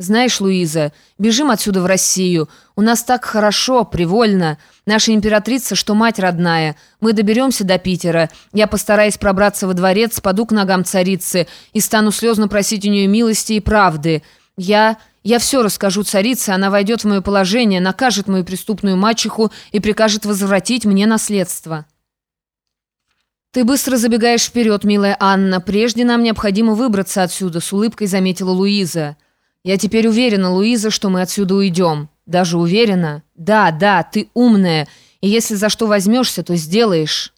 «Знаешь, Луиза, бежим отсюда в Россию. У нас так хорошо, привольно. Наша императрица, что мать родная. Мы доберемся до Питера. Я постараюсь пробраться во дворец, паду к ногам царицы и стану слезно просить у нее милости и правды. Я... я все расскажу царице, она войдет в мое положение, накажет мою преступную мачеху и прикажет возвратить мне наследство». «Ты быстро забегаешь вперед, милая Анна. Прежде нам необходимо выбраться отсюда», — с улыбкой заметила Луиза. «Я теперь уверена, Луиза, что мы отсюда уйдем. Даже уверена? Да, да, ты умная, и если за что возьмешься, то сделаешь».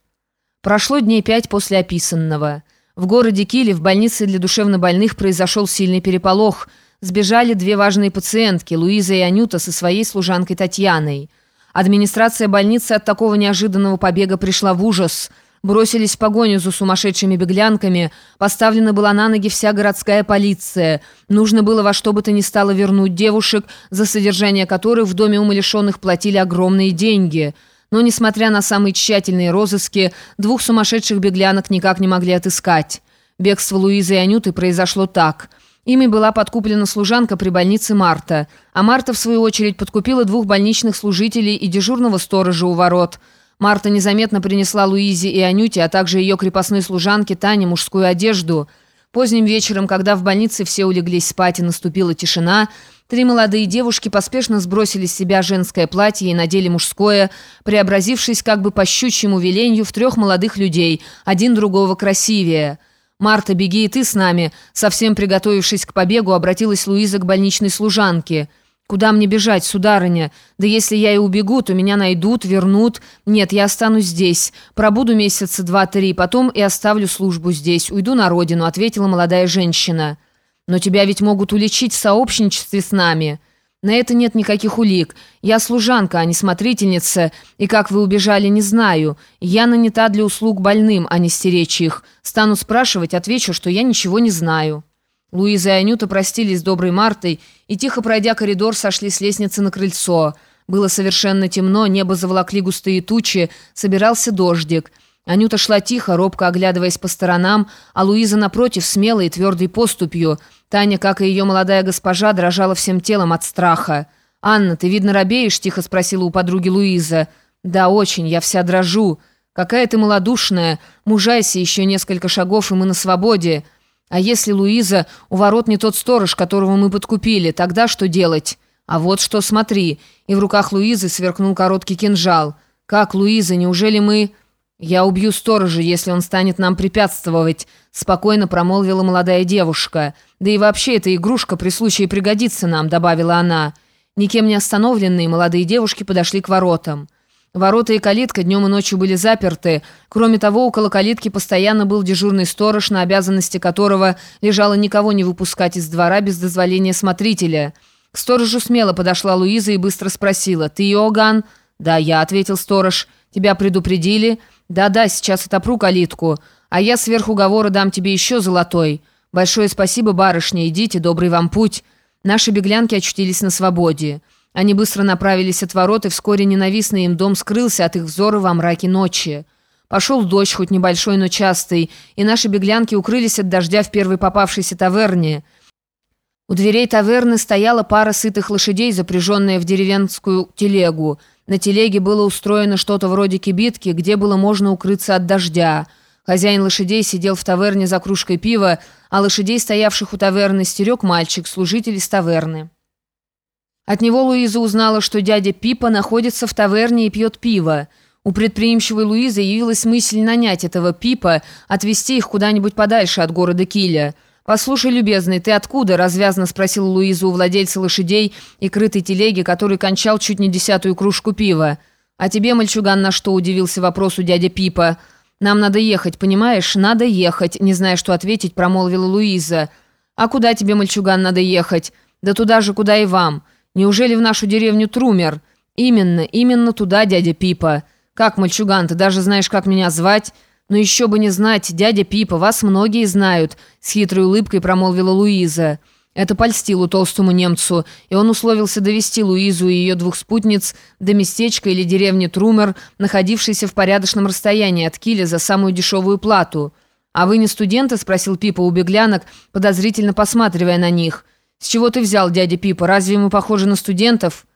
Прошло дней пять после описанного. В городе Киле в больнице для душевнобольных произошел сильный переполох. Сбежали две важные пациентки, Луиза и Анюта со своей служанкой Татьяной. Администрация больницы от такого неожиданного побега пришла в ужас – бросились в погоню за сумасшедшими беглянками, поставлена была на ноги вся городская полиция. Нужно было во что бы то ни стало вернуть девушек, за содержание которых в доме умалишенных платили огромные деньги. Но, несмотря на самые тщательные розыски, двух сумасшедших беглянок никак не могли отыскать. Бегство Луизы и Анюты произошло так. Ими была подкуплена служанка при больнице Марта, а Марта, в свою очередь, подкупила двух больничных служителей и дежурного сторожа у ворот – Марта незаметно принесла Луизе и Анюте, а также ее крепостной служанке Тане мужскую одежду. Поздним вечером, когда в больнице все улеглись спать и наступила тишина, три молодые девушки поспешно сбросили с себя женское платье и надели мужское, преобразившись как бы по щучьему веленью в трех молодых людей, один другого красивее. «Марта, беги и ты с нами», совсем приготовившись к побегу, обратилась Луиза к больничной служанке – «Куда мне бежать, сударыня? Да если я и убегу, то меня найдут, вернут. Нет, я останусь здесь. Пробуду месяца два-три, потом и оставлю службу здесь. Уйду на родину», — ответила молодая женщина. «Но тебя ведь могут уличить в сообщничестве с нами». «На это нет никаких улик. Я служанка, а не смотрительница, и как вы убежали, не знаю. Я нанята для услуг больным, а не стеречь их. Стану спрашивать, отвечу, что я ничего не знаю». Луиза и Анюта простились с доброй Мартой и, тихо пройдя коридор, сошли с лестницы на крыльцо. Было совершенно темно, небо заволокли густые тучи, собирался дождик. Анюта шла тихо, робко оглядываясь по сторонам, а Луиза, напротив, смелой и твердой поступью. Таня, как и ее молодая госпожа, дрожала всем телом от страха. «Анна, ты, видно, робеешь?» – тихо спросила у подруги Луиза. «Да, очень, я вся дрожу. Какая ты малодушная. Мужайся еще несколько шагов, и мы на свободе». А если Луиза у ворот не тот сторож, которого мы подкупили, тогда что делать? А вот что, смотри. И в руках Луизы сверкнул короткий кинжал. Как, Луиза, неужели мы... Я убью сторожа, если он станет нам препятствовать, спокойно промолвила молодая девушка. Да и вообще эта игрушка при случае пригодится нам, добавила она. Никем не остановленные молодые девушки подошли к воротам. Ворота и калитка днем и ночью были заперты. Кроме того, около калитки постоянно был дежурный сторож, на обязанности которого лежало никого не выпускать из двора без дозволения смотрителя. К сторожу смело подошла Луиза и быстро спросила. «Ты Иоганн?» «Да, я», — ответил сторож. «Тебя предупредили?» «Да-да, сейчас отопру калитку. А я сверх уговора дам тебе еще золотой. Большое спасибо, барышня, идите, добрый вам путь». Наши беглянки очутились на свободе. Они быстро направились от ворот, и вскоре ненавистный им дом скрылся от их взора во мраке ночи. Пошел дождь, хоть небольшой, но частый, и наши беглянки укрылись от дождя в первой попавшейся таверне. У дверей таверны стояла пара сытых лошадей, запряженная в деревенскую телегу. На телеге было устроено что-то вроде кибитки, где было можно укрыться от дождя. Хозяин лошадей сидел в таверне за кружкой пива, а лошадей, стоявших у таверны, стерег мальчик, служитель из таверны. От него Луиза узнала, что дядя Пипа находится в таверне и пьет пиво. У предприимчивой Луизы явилась мысль нанять этого Пипа, отвезти их куда-нибудь подальше от города Киля. «Послушай, любезный, ты откуда?» – развязно спросила Луиза у владельца лошадей и крытой телеги, который кончал чуть не десятую кружку пива. «А тебе, мальчуган, на что?» – удивился вопросу дядя Пипа. «Нам надо ехать, понимаешь? Надо ехать», – не зная, что ответить, промолвила Луиза. «А куда тебе, мальчуган, надо ехать?» «Да туда же, куда и вам». Неужели в нашу деревню Трумер? Именно, именно туда, дядя Пипа. Как, мальчуган, ты даже знаешь, как меня звать? Но еще бы не знать, дядя Пипа, вас многие знают, с хитрой улыбкой промолвила Луиза. Это польстило толстому немцу, и он условился довести Луизу и ее двух спутниц до местечка или деревни Трумер, находившейся в порядочном расстоянии от Киля за самую дешевую плату. «А вы не студенты?» – спросил Пипа у беглянок, подозрительно посматривая на них – «С чего ты взял, дядя Пипа? Разве мы похожи на студентов?»